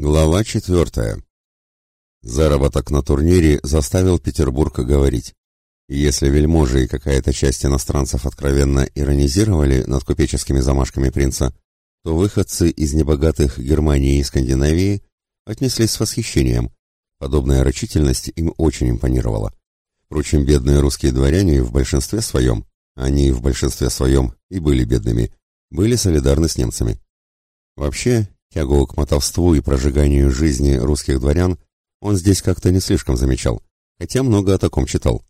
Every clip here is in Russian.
Глава четвертая. Заработок на турнире заставил Петербург говорить. если вельможи и какая-то часть иностранцев откровенно иронизировали над купеческими замашками принца, то выходцы из небогатых Германии и Скандинавии отнеслись с восхищением. Подобная рачительность им очень импонировала. Впрочем, бедные русские дворяне в большинстве своем, они в большинстве своем и были бедными, были солидарны с немцами. Вообще, Тягу к мотовству и прожиганию жизни русских дворян он здесь как-то не слишком замечал, хотя много о таком читал.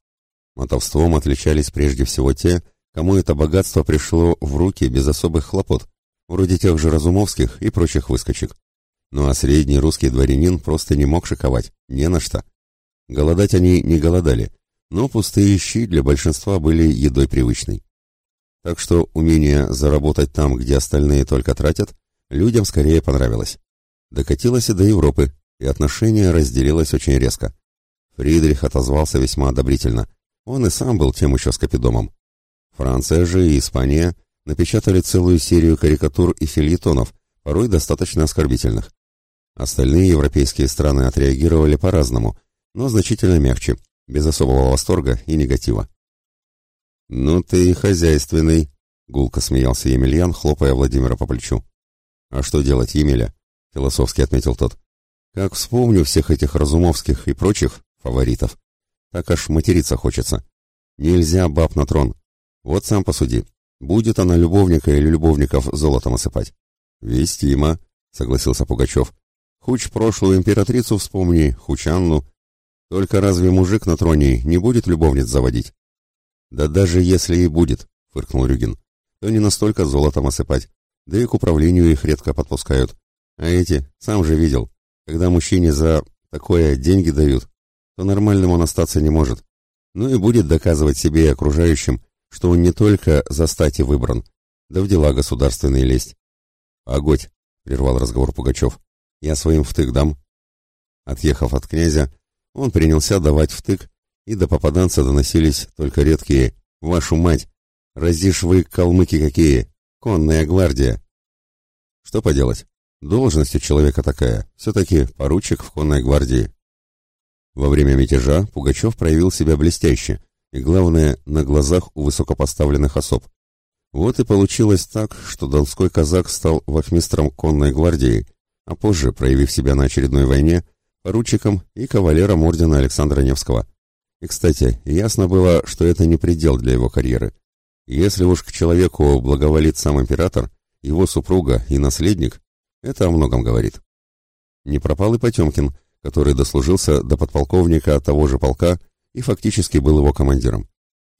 Мотовством отличались прежде всего те, кому это богатство пришло в руки без особых хлопот, вроде тех же Разумовских и прочих выскочек. Ну а средний русский дворянин просто не мог шиковать, не на что. Голодать они не голодали, но пустые щи для большинства были едой привычной. Так что умение заработать там, где остальные только тратят, людям скорее понравилось. Докатилось и до Европы, и отношение разделилось очень резко. Фридрих отозвался весьма одобрительно. Он и сам был тем еще скопидомом. Франция же и Испания напечатали целую серию карикатур и фильетонов, порой достаточно оскорбительных. Остальные европейские страны отреагировали по-разному, но значительно мягче, без особого восторга и негатива. «Ну ты и хозяйственный», — гулко смеялся Емельян, хлопая Владимира по плечу. «А что делать, Емеля?» — философски отметил тот. «Как вспомню всех этих Разумовских и прочих фаворитов, так аж материться хочется. Нельзя баб на трон. Вот сам посуди. Будет она любовника или любовников золотом осыпать?» «Вестимо», — согласился Пугачев. «Хуч прошлую императрицу вспомни, хуч Анну. Только разве мужик на троне не будет любовниц заводить?» «Да даже если и будет», — фыркнул Рюгин, — «то не настолько золотом осыпать да и к управлению их редко подпускают. А эти, сам же видел, когда мужчине за такое деньги дают, то нормальным он остаться не может. Ну и будет доказывать себе и окружающим, что он не только за стати выбран, да в дела государственные лезть. «Погодь», — прервал разговор Пугачев, — «я своим втык дам». Отъехав от князя, он принялся давать втык, и до попаданца доносились только редкие «Вашу мать! Разишь вы, калмыки какие! Конная гвардия. Что поделать? Должность у человека такая. Все-таки поручик в конной гвардии. Во время мятежа Пугачев проявил себя блестяще, и, главное, на глазах у высокопоставленных особ. Вот и получилось так, что донской казак стал вахмистром конной гвардии, а позже, проявив себя на очередной войне, поручиком и кавалером ордена Александра Невского. И, кстати, ясно было, что это не предел для его карьеры. Если уж к человеку благоволит сам император, его супруга и наследник, это о многом говорит. Не пропал и Потемкин, который дослужился до подполковника того же полка и фактически был его командиром.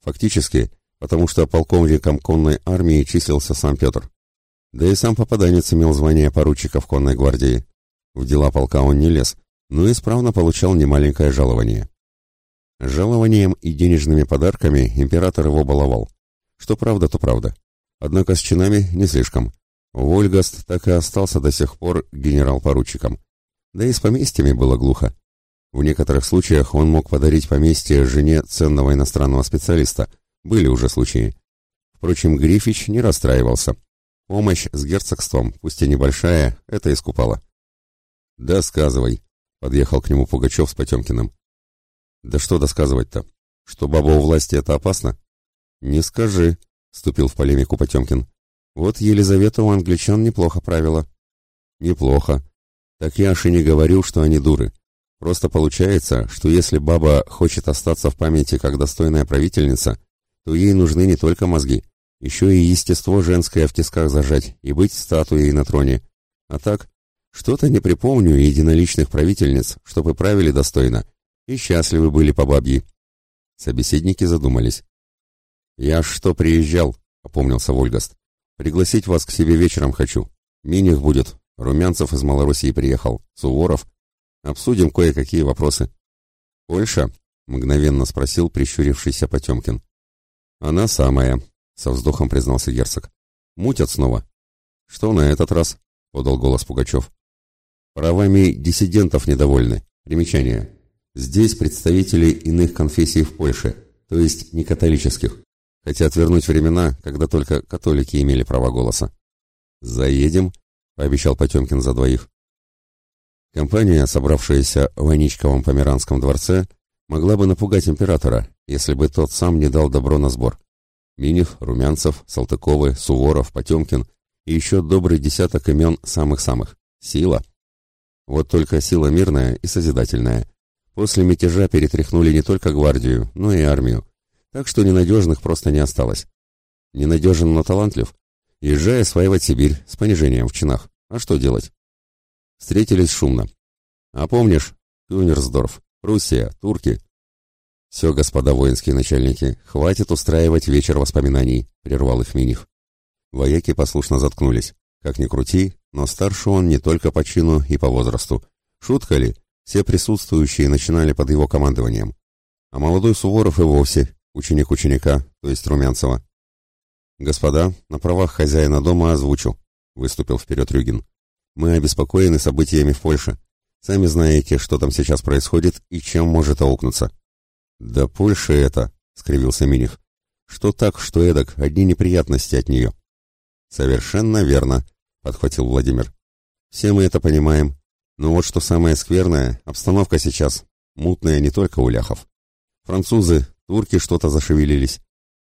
Фактически, потому что полковником конной армии числился сам Петр. Да и сам попаданец имел звание поручика в конной гвардии. В дела полка он не лез, но исправно получал немаленькое жалование. Жалованием и денежными подарками император его баловал. Что правда, то правда. Однако с чинами не слишком. Вольгаст так и остался до сих пор генерал-поручиком. Да и с поместьями было глухо. В некоторых случаях он мог подарить поместье жене ценного иностранного специалиста. Были уже случаи. Впрочем, Грифич не расстраивался. Помощь с герцогством, пусть и небольшая, это искупала. «Да сказывай», — подъехал к нему Пугачев с Потемкиным. «Да что досказывать-то? Что баба у власти — это опасно? «Не скажи», — вступил в полемику Потемкин. «Вот Елизавета у англичан неплохо правила». «Неплохо. Так я аж и не говорю, что они дуры. Просто получается, что если баба хочет остаться в памяти как достойная правительница, то ей нужны не только мозги, еще и естество женское в тисках зажать и быть статуей на троне. А так, что-то не припомню единоличных правительниц, чтобы правили достойно и счастливы были по бабьи». Собеседники задумались. «Я что приезжал?» — опомнился Вольгаст. «Пригласить вас к себе вечером хочу. Миних будет. Румянцев из Малороссии приехал. Суворов. Обсудим кое-какие вопросы». «Польша?» — мгновенно спросил прищурившийся Потемкин. «Она самая», — со вздохом признался герцог. «Мутят снова». «Что на этот раз?» — подал голос Пугачев. «Правами диссидентов недовольны. Примечание. Здесь представители иных конфессий в Польше, то есть не католических. Хотят вернуть времена, когда только католики имели право голоса. «Заедем», — пообещал Потемкин за двоих. Компания, собравшаяся в Аничковом Померанском дворце, могла бы напугать императора, если бы тот сам не дал добро на сбор. Минев, Румянцев, Салтыковы, Суворов, Потемкин и еще добрый десяток имен самых-самых. Сила. Вот только сила мирная и созидательная. После мятежа перетряхнули не только гвардию, но и армию. Так что ненадежных просто не осталось. Ненадежен, но талантлив. Езжай осваивать Сибирь с понижением в чинах. А что делать? Встретились шумно. А помнишь, Кюнерсдорф, Руссия, турки. Все, господа воинские начальники, хватит устраивать вечер воспоминаний, прервал их Миних. Вояки послушно заткнулись. Как ни крути, но старше он не только по чину и по возрасту. Шутка ли? Все присутствующие начинали под его командованием. А молодой Суворов и вовсе, ученик ученика, то есть Румянцева. «Господа, на правах хозяина дома озвучу», — выступил вперед Рюгин. Мы обеспокоены событиями в Польше. Сами знаете, что там сейчас происходит и чем может аукнуться. Да Польша это, скривился Миних. Что так, что эдак, одни неприятности от нее. Совершенно верно, подхватил Владимир. Все мы это понимаем. Но вот что самое скверное, обстановка сейчас мутная не только у ляхов. Французы, турки что-то зашевелились.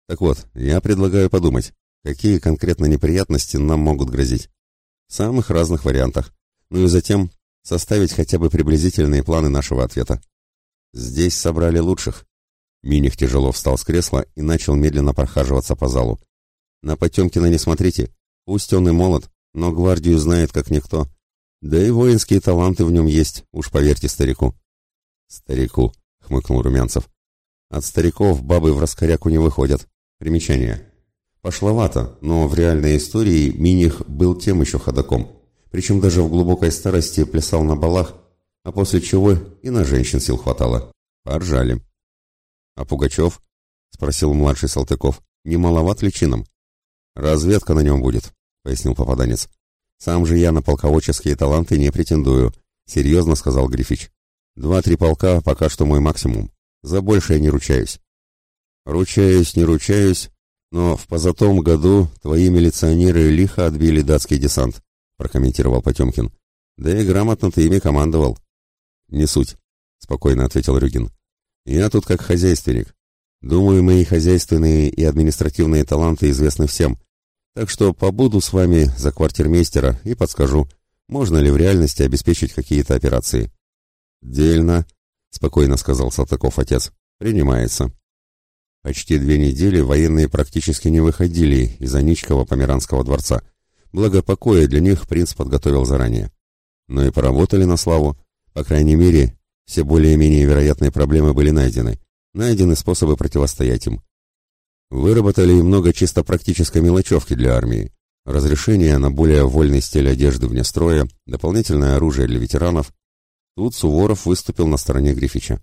Так вот, я предлагаю подумать, какие конкретно неприятности нам могут грозить. В самых разных вариантах. Ну и затем составить хотя бы приблизительные планы нашего ответа. Здесь собрали лучших. Миних тяжело встал с кресла и начал медленно прохаживаться по залу. На Потемкина не смотрите. Пусть он и молод, но гвардию знает как никто. Да и воинские таланты в нем есть, уж поверьте старику. Старику, хмыкнул Румянцев. От стариков бабы в раскоряку не выходят. Примечание. Пошловато, но в реальной истории Миних был тем еще ходаком. Причем даже в глубокой старости плясал на балах, а после чего и на женщин сил хватало. Поржали. «А Пугачев?» — спросил младший Салтыков. «Не маловат ли чином?» «Разведка на нем будет», — пояснил попаданец. «Сам же я на полководческие таланты не претендую», — серьезно сказал Грифич. «Два-три полка пока что мой максимум. За большее не ручаюсь». «Ручаюсь, не ручаюсь, но в позатом году твои милиционеры лихо отбили датский десант, прокомментировал Потемкин. Да и грамотно ты ими командовал. Не суть, спокойно ответил Рюгин. Я тут как хозяйственник. Думаю, мои хозяйственные и административные таланты известны всем. Так что побуду с вами за квартирмейстера и подскажу, можно ли в реальности обеспечить какие-то операции. Дельно, спокойно сказал Салтыков отец. Принимается. Почти две недели военные практически не выходили из Аничкова Померанского дворца. Благо покоя для них принц подготовил заранее. Но и поработали на славу. По крайней мере, все более-менее вероятные проблемы были найдены. Найдены способы противостоять им. Выработали много чисто практической мелочевки для армии. Разрешение на более вольный стиль одежды вне строя, дополнительное оружие для ветеранов. Тут Суворов выступил на стороне Грифича.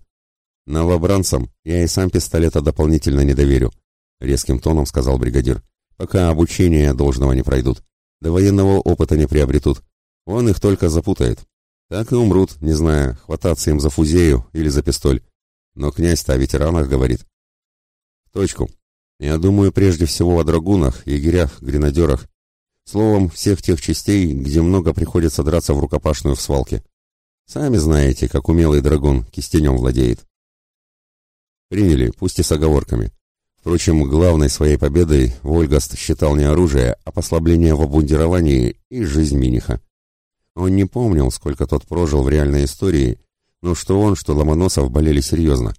«Новобранцам я и сам пистолета дополнительно не доверю», — резким тоном сказал бригадир. «Пока обучение должного не пройдут, до военного опыта не приобретут. Он их только запутает. Так и умрут, не зная, хвататься им за фузею или за пистоль. Но князь-то о ветеранах говорит». «В точку. Я думаю прежде всего о драгунах, егерях, гренадерах. Словом, всех тех частей, где много приходится драться в рукопашную в свалке. Сами знаете, как умелый драгун кистенем владеет. Приняли, пусть и с оговорками. Впрочем, главной своей победой Вольгаст считал не оружие, а послабление в обмундировании и жизнь Миниха. Он не помнил, сколько тот прожил в реальной истории, но что он, что Ломоносов болели серьезно.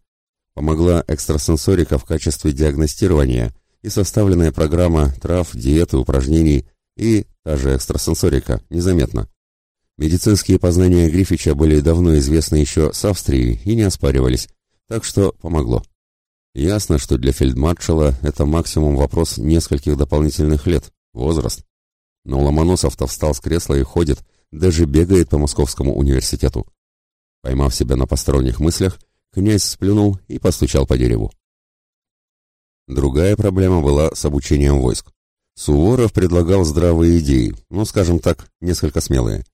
Помогла экстрасенсорика в качестве диагностирования и составленная программа трав, диеты, упражнений и та же экстрасенсорика, незаметно. Медицинские познания Грифича были давно известны еще с Австрии и не оспаривались, так что помогло. Ясно, что для фельдмаршала это максимум вопрос нескольких дополнительных лет, возраст. Но Ломоносов-то встал с кресла и ходит, даже бегает по Московскому университету. Поймав себя на посторонних мыслях, князь сплюнул и постучал по дереву. Другая проблема была с обучением войск. Суворов предлагал здравые идеи, ну, скажем так, несколько смелые.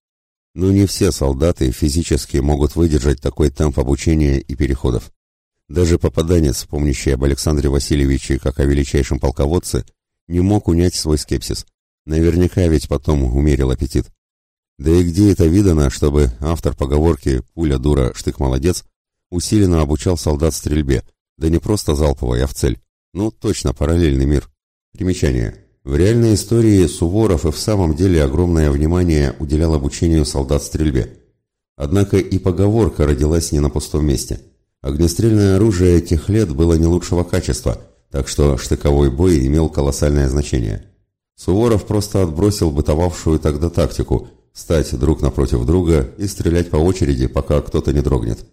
Но не все солдаты физически могут выдержать такой темп обучения и переходов. Даже попаданец, помнящий об Александре Васильевиче как о величайшем полководце, не мог унять свой скепсис. Наверняка ведь потом умерил аппетит. Да и где это видано, чтобы автор поговорки «пуля дура, штык молодец» усиленно обучал солдат стрельбе, да не просто залповой, а в цель. Ну, точно, параллельный мир. Примечание. В реальной истории Суворов и в самом деле огромное внимание уделял обучению солдат стрельбе. Однако и поговорка родилась не на пустом месте. Огнестрельное оружие тех лет было не лучшего качества, так что штыковой бой имел колоссальное значение. Суворов просто отбросил бытовавшую тогда тактику – стать друг напротив друга и стрелять по очереди, пока кто-то не дрогнет.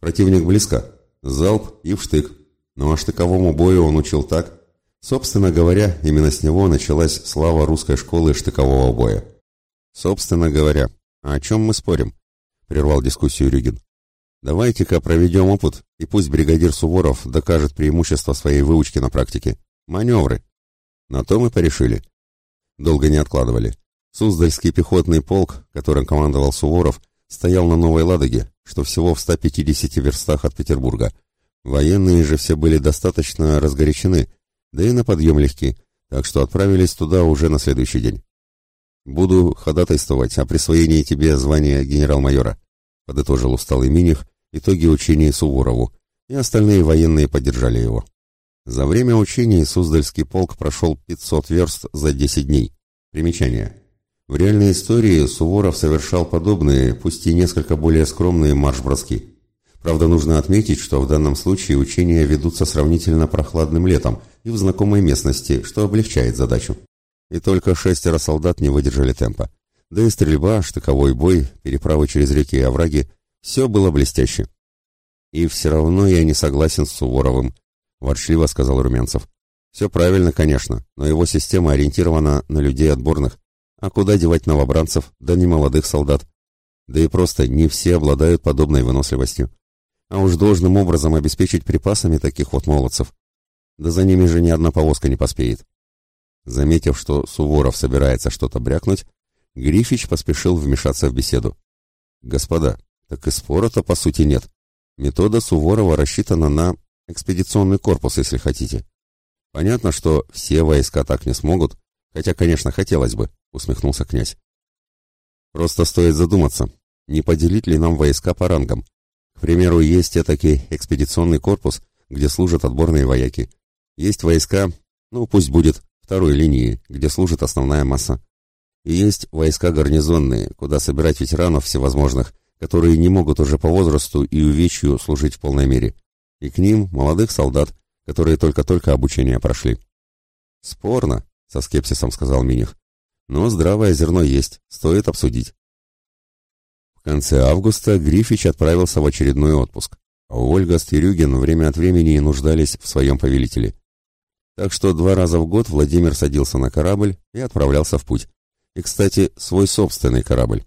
Противник близко. Залп и в штык. Ну а штыковому бою он учил так. Собственно говоря, именно с него началась слава русской школы штыкового боя. Собственно говоря, а о чем мы спорим? Прервал дискуссию Рюгин. Давайте-ка проведем опыт, и пусть бригадир Суворов докажет преимущество своей выучки на практике. Маневры. На то мы порешили. Долго не откладывали. Суздальский пехотный полк, которым командовал Суворов, стоял на Новой Ладоге, что всего в 150 верстах от Петербурга. Военные же все были достаточно разгорячены, да и на подъем легки, так что отправились туда уже на следующий день. «Буду ходатайствовать о присвоении тебе звания генерал-майора», подытожил усталый Миних итоги учений Суворову, и остальные военные поддержали его. За время учений Суздальский полк прошел 500 верст за 10 дней. Примечание. В реальной истории Суворов совершал подобные, пусть и несколько более скромные марш-броски. Правда, нужно отметить, что в данном случае учения ведутся сравнительно прохладным летом и в знакомой местности, что облегчает задачу. И только шестеро солдат не выдержали темпа. Да и стрельба, штыковой бой, переправы через реки и овраги – все было блестяще. «И все равно я не согласен с Суворовым», – ворчливо сказал Румянцев. «Все правильно, конечно, но его система ориентирована на людей отборных, а куда девать новобранцев, да не молодых солдат? Да и просто не все обладают подобной выносливостью. А уж должным образом обеспечить припасами таких вот молодцев. Да за ними же ни одна повозка не поспеет. Заметив, что Суворов собирается что-то брякнуть, Грифич поспешил вмешаться в беседу. «Господа, так и спора-то по сути нет. Метода Суворова рассчитана на экспедиционный корпус, если хотите. Понятно, что все войска так не смогут, хотя, конечно, хотелось бы усмехнулся князь. Просто стоит задуматься, не поделить ли нам войска по рангам. К примеру, есть этакий экспедиционный корпус, где служат отборные вояки. Есть войска, ну пусть будет второй линии, где служит основная масса. И есть войска гарнизонные, куда собирать ветеранов всевозможных, которые не могут уже по возрасту и увечью служить в полной мере. И к ним молодых солдат, которые только-только обучение прошли. «Спорно», — со скепсисом сказал Миних. Но здравое зерно есть, стоит обсудить. Конце августа Грифич отправился в очередной отпуск, а Ольга с Терюгин время от времени нуждались в своем повелителе. Так что два раза в год Владимир садился на корабль и отправлялся в путь. И, кстати, свой собственный корабль.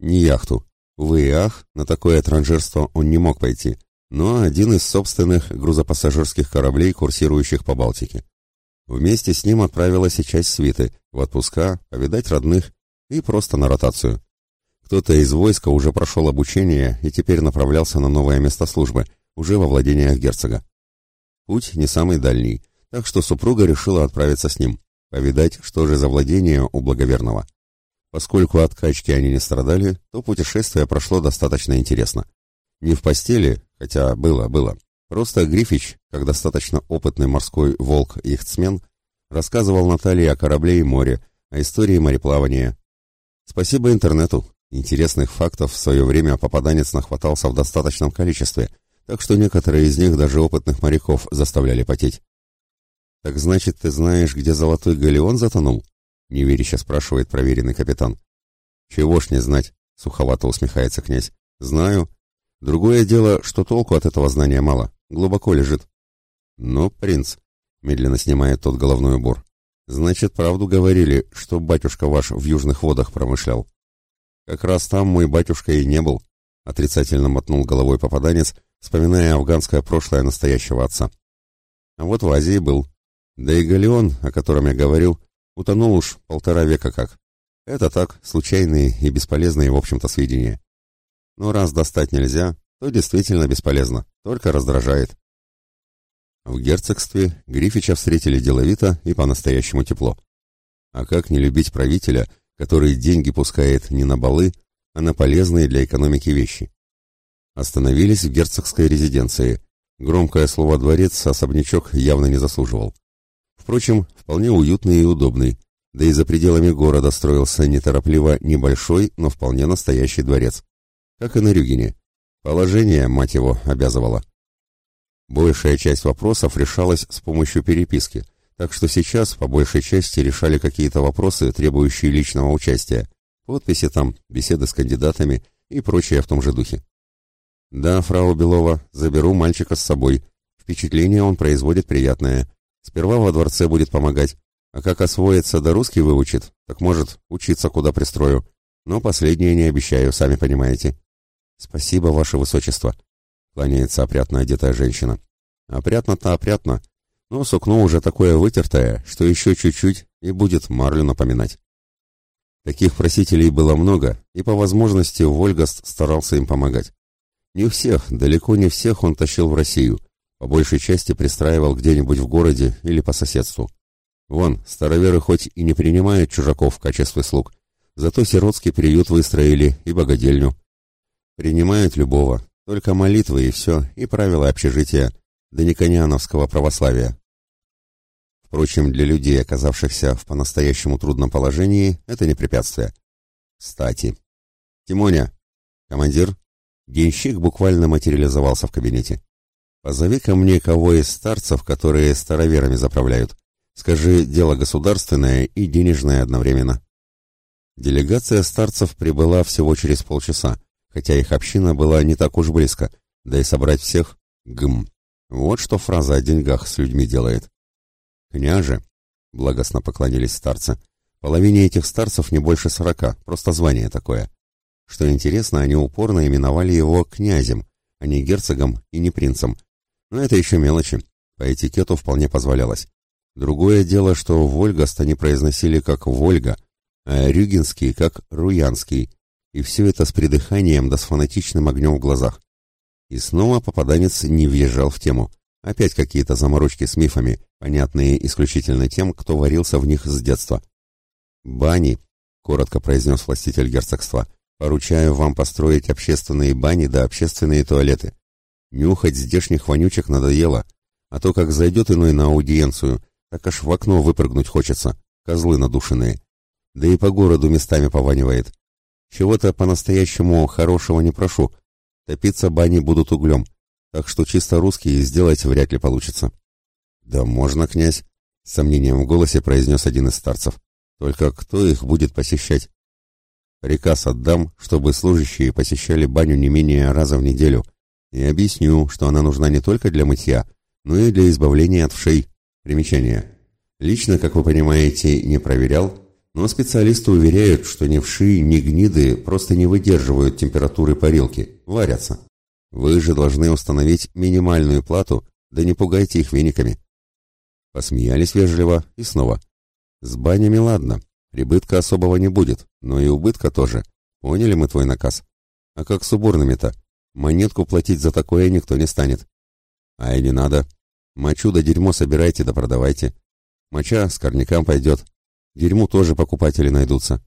Не яхту. Увы и ах, на такое транжирство он не мог пойти, но один из собственных грузопассажирских кораблей, курсирующих по Балтике. Вместе с ним отправилась и часть свиты, в отпуска, повидать родных и просто на ротацию. Кто-то из войска уже прошел обучение и теперь направлялся на новое место службы, уже во владениях герцога. Путь не самый дальний, так что супруга решила отправиться с ним, повидать, что же за владение у благоверного. Поскольку от качки они не страдали, то путешествие прошло достаточно интересно. Не в постели, хотя было, было, Просто Грифич, как достаточно опытный морской волк и ихтсмен, рассказывал Наталье о корабле и море, о истории мореплавания. Спасибо интернету. Интересных фактов в свое время попаданец нахватался в достаточном количестве, так что некоторые из них даже опытных моряков заставляли потеть. «Так значит, ты знаешь, где золотой галеон затонул?» — неверяще спрашивает проверенный капитан. «Чего ж не знать?» — суховато усмехается князь. «Знаю. Другое дело, что толку от этого знания мало глубоко лежит. Ну, принц, медленно снимает тот головной убор. Значит, правду говорили, что батюшка ваш в южных водах промышлял. Как раз там мой батюшка и не был, отрицательно мотнул головой попаданец, вспоминая афганское прошлое настоящего отца. А вот в Азии был. Да и галеон, о котором я говорил, утонул уж полтора века как. Это так, случайные и бесполезные, в общем-то, сведения. Но раз достать нельзя, то действительно бесполезно, только раздражает. В герцогстве Грифича встретили деловито и по-настоящему тепло. А как не любить правителя, который деньги пускает не на балы, а на полезные для экономики вещи. Остановились в герцогской резиденции. Громкое слово «дворец» особнячок явно не заслуживал. Впрочем, вполне уютный и удобный, да и за пределами города строился неторопливо небольшой, но вполне настоящий дворец. Как и на Рюгене. Положение, мать его, обязывало. Большая часть вопросов решалась с помощью переписки, так что сейчас по большей части решали какие-то вопросы, требующие личного участия. Подписи там, беседы с кандидатами и прочее в том же духе. «Да, фрау Белова, заберу мальчика с собой. Впечатление он производит приятное. Сперва во дворце будет помогать, а как освоится да русский выучит, так может учиться куда пристрою. Но последнее не обещаю, сами понимаете». «Спасибо, ваше высочество», — кланяется опрятно одетая женщина. «Опрятно-то опрятно, но сукно уже такое вытертое, что еще чуть-чуть и будет марлю напоминать». Таких просителей было много, и по возможности Вольгаст старался им помогать. Не всех, далеко не всех он тащил в Россию, по большей части пристраивал где-нибудь в городе или по соседству. Вон, староверы хоть и не принимают чужаков в качестве слуг, зато сиротский приют выстроили и богадельню. Принимают любого, только молитвы и все, и правила общежития, да не коняновского православия. Впрочем, для людей, оказавшихся в по-настоящему трудном положении, это не препятствие. Кстати. Тимоня, командир, Денщик буквально материализовался в кабинете. «Позови ко мне кого из старцев, которые староверами заправляют. Скажи, дело государственное и денежное одновременно». Делегация старцев прибыла всего через полчаса, хотя их община была не так уж близко, да и собрать всех — гм. Вот что фраза о деньгах с людьми делает. «Княже», — благостно поклонились старцы, — половине этих старцев не больше сорока, просто звание такое. Что интересно, они упорно именовали его князем, а не герцогом и не принцем. Но это еще мелочи. По этикету вполне позволялось. Другое дело, что Вольгаст они произносили как Вольга, а Рюгинский как Руянский, и все это с придыханием да с фанатичным огнем в глазах. И снова попаданец не въезжал в тему. Опять какие-то заморочки с мифами, понятные исключительно тем, кто варился в них с детства. «Бани», — коротко произнес властитель герцогства, — Поручаю вам построить общественные бани да общественные туалеты. Нюхать здешних вонючек надоело, а то как зайдет иной на аудиенцию, так аж в окно выпрыгнуть хочется, козлы надушенные. Да и по городу местами пованивает. Чего-то по-настоящему хорошего не прошу. Топиться бани будут углем, так что чисто русские сделать вряд ли получится. Да можно, князь, с сомнением в голосе произнес один из старцев. Только кто их будет посещать? Приказ отдам, чтобы служащие посещали баню не менее раза в неделю. И объясню, что она нужна не только для мытья, но и для избавления от вшей. Примечание. Лично, как вы понимаете, не проверял, но специалисты уверяют, что ни вши, ни гниды просто не выдерживают температуры парилки, варятся. Вы же должны установить минимальную плату, да не пугайте их вениками. Посмеялись вежливо и снова. С банями ладно, Прибытка особого не будет, но и убытка тоже. Поняли мы твой наказ? А как с уборными-то? Монетку платить за такое никто не станет. А и не надо. Мочу да дерьмо собирайте да продавайте. Моча с корнякам пойдет. Дерьму тоже покупатели найдутся.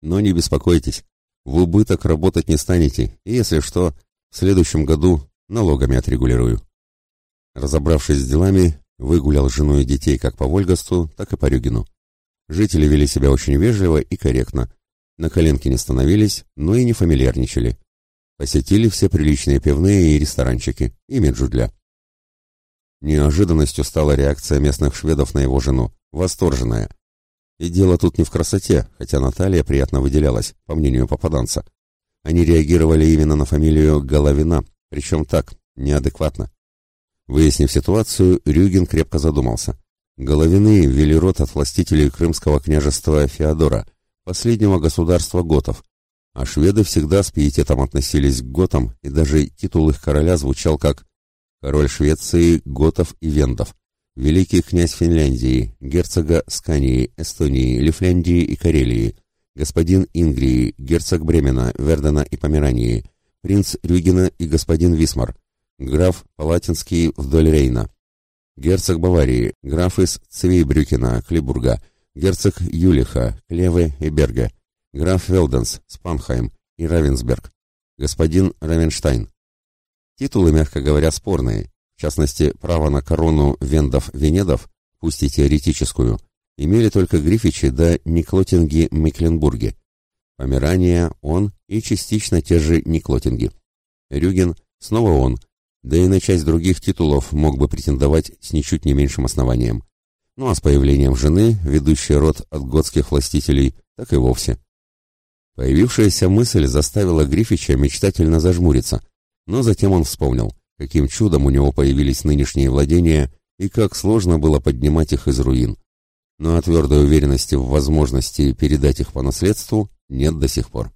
Но не беспокойтесь. В убыток работать не станете, и если что, в следующем году налогами отрегулирую. Разобравшись с делами, выгулял жену и детей как по Вольгасту, так и по Рюгину. Жители вели себя очень вежливо и корректно. На коленки не становились, но и не фамильярничали. Посетили все приличные пивные и ресторанчики, и Меджудля. Неожиданностью стала реакция местных шведов на его жену, восторженная. И дело тут не в красоте, хотя Наталья приятно выделялась, по мнению попаданца. Они реагировали именно на фамилию Головина, причем так, неадекватно. Выяснив ситуацию, Рюгин крепко задумался. Головины вели род от властителей крымского княжества Феодора, последнего государства готов, а шведы всегда с пиететом относились к готам, и даже титул их короля звучал как «король Швеции, готов и вендов», «великий князь Финляндии, герцога Скании, Эстонии, Лифляндии и Карелии», «господин Ингрии, герцог Бремена, Вердена и Померании», «принц Рюгена и господин Висмар», «граф Палатинский вдоль Рейна», герцог Баварии, граф из Цвейбрюкена, Клибурга, герцог Юлиха, Клевы и Берга, граф Велденс, Спанхайм и Равенсберг, господин Равенштайн. Титулы, мягко говоря, спорные, в частности, право на корону вендов-венедов, пусть и теоретическую, имели только Грифичи да Никлотинги Мекленбурги, Померания, он и частично те же Никлотинги. Рюген, снова он, да и на часть других титулов мог бы претендовать с ничуть не меньшим основанием. Ну а с появлением жены, ведущей род от готских властителей, так и вовсе. Появившаяся мысль заставила Грифича мечтательно зажмуриться, но затем он вспомнил, каким чудом у него появились нынешние владения и как сложно было поднимать их из руин. Но твердой уверенности в возможности передать их по наследству нет до сих пор.